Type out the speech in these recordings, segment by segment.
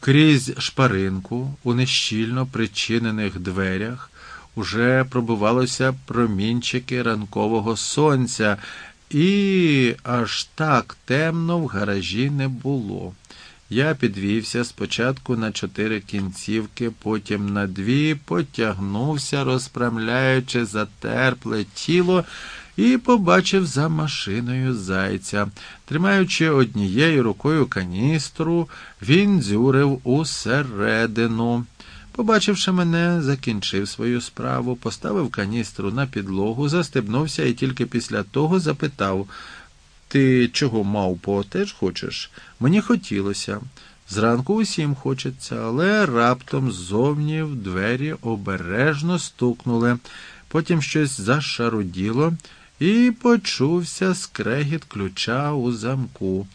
Крізь шпаринку у нещільно причинених дверях уже пробивалося промінчики ранкового сонця, і аж так темно в гаражі не було. Я підвівся спочатку на чотири кінцівки, потім на дві, потягнувся, розпрямляючи затерпле тіло, і побачив за машиною зайця. Тримаючи однією рукою каністру, він дзюрив усередину. Побачивши мене, закінчив свою справу, поставив каністру на підлогу, застебнувся і тільки після того запитав Ти чого мавпо, теж хочеш? Мені хотілося. Зранку усім хочеться, але раптом ззовні в двері обережно стукнули, потім щось зашаруділо, і почувся скрегіт ключа у замку.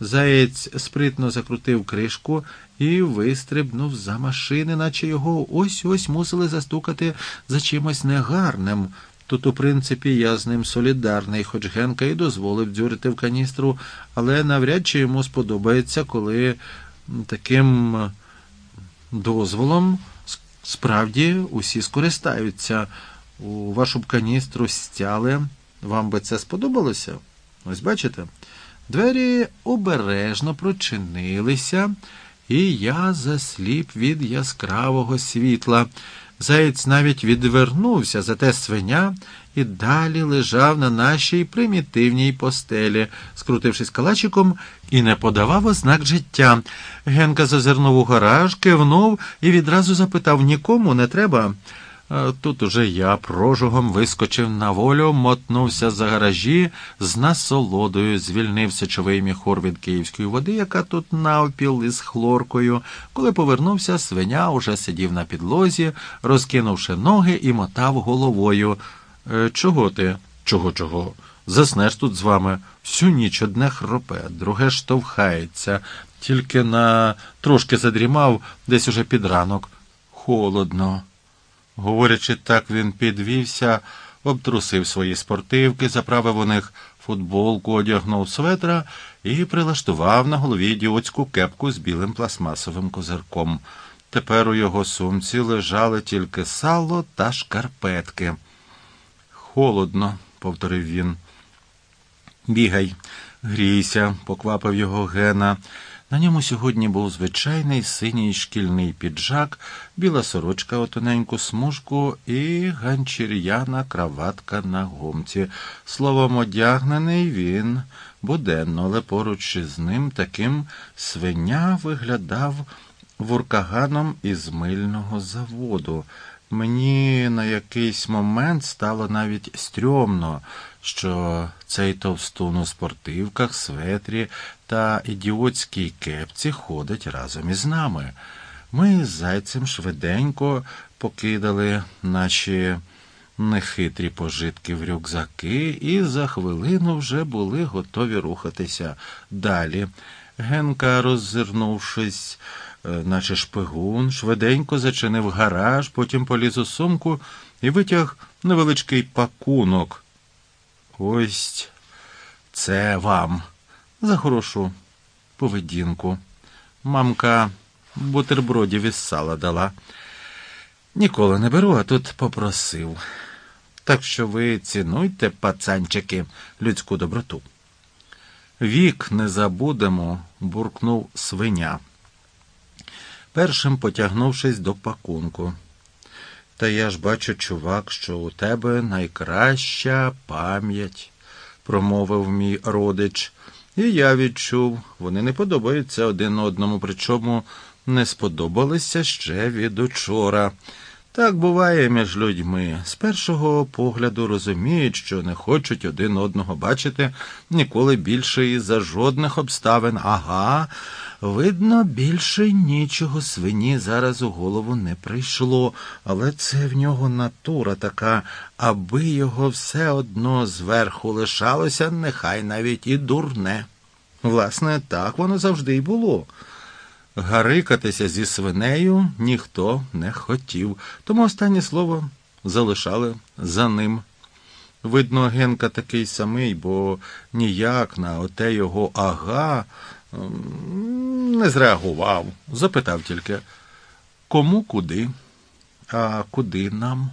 Заєць спритно закрутив кришку і вистрибнув за машини, наче його ось ось мусили застукати за чимось негарним. Тут, у принципі, я з ним солідарний, хоч Генка і дозволив дзюрити в каністру, але навряд чи йому сподобається, коли таким дозволом справді усі скористаються. У вашу б каністру стяли. Вам би це сподобалося? Ось бачите? Двері обережно прочинилися, і я засліп від яскравого світла. Заєць навіть відвернувся, зате свиня і далі лежав на нашій примітивній постелі, скрутившись калачиком, і не подавав ознак життя. Генка зазирнув у гараж, кивнув і відразу запитав нікому не треба. Тут уже я прожугом вискочив на волю, мотнувся за гаражі, з насолодою звільнив сечовий міхур від київської води, яка тут навпіл із хлоркою. Коли повернувся, свиня уже сидів на підлозі, розкинувши ноги і мотав головою. «Е, чого ти? Чого, чого? Заснеш тут з вами. Всю ніч одне хропе, друге штовхається, тільки на трошки задрімав десь уже під ранок. Холодно. Говорячи так, він підвівся, обтрусив свої спортивки, заправив у них футболку, одягнув светра і прилаштував на голові ідіотську кепку з білим пластмасовим козирком. Тепер у його сумці лежали тільки сало та шкарпетки. Холодно, повторив він. Бігай, грійся, поквапив його Гена. На ньому сьогодні був звичайний синій шкільний піджак, біла сорочка у тоненьку смужку і ганчір'яна краватка на гумці. Словом, одягнений він буденно, але поруч із ним таким свиня виглядав вуркаганом із мильного заводу. Мені на якийсь момент стало навіть стрьомно, що цей товстун у спортивках, светрі та ідіотській кепці ходить разом із нами. Ми з зайцем швиденько покидали наші нехитрі пожитки в рюкзаки і за хвилину вже були готові рухатися далі. Генка, роззирнувшись, наче шпигун, швиденько зачинив гараж, потім поліз у сумку і витяг невеличкий пакунок. Ось це вам за хорошу поведінку. Мамка бутербродів із сала дала. Ніколи не беру, а тут попросив. Так що ви цінуйте, пацанчики, людську доброту. Вік не забудемо, буркнув свиня, першим потягнувшись до пакунку. Та я ж бачу, чувак, що у тебе найкраща пам'ять, промовив мій родич. І я відчув, вони не подобаються один одному, причому не сподобалися ще від учора. Так буває між людьми. З першого погляду розуміють, що не хочуть один одного бачити ніколи більше і за жодних обставин. Ага, видно, більше нічого свині зараз у голову не прийшло, але це в нього натура така, аби його все одно зверху лишалося, нехай навіть і дурне. Власне, так воно завжди й було. Гарикатися зі свинею ніхто не хотів, тому останнє слово залишали за ним. Видно, Генка такий самий, бо ніяк на оте його ага не зреагував, запитав тільки, кому куди, а куди нам?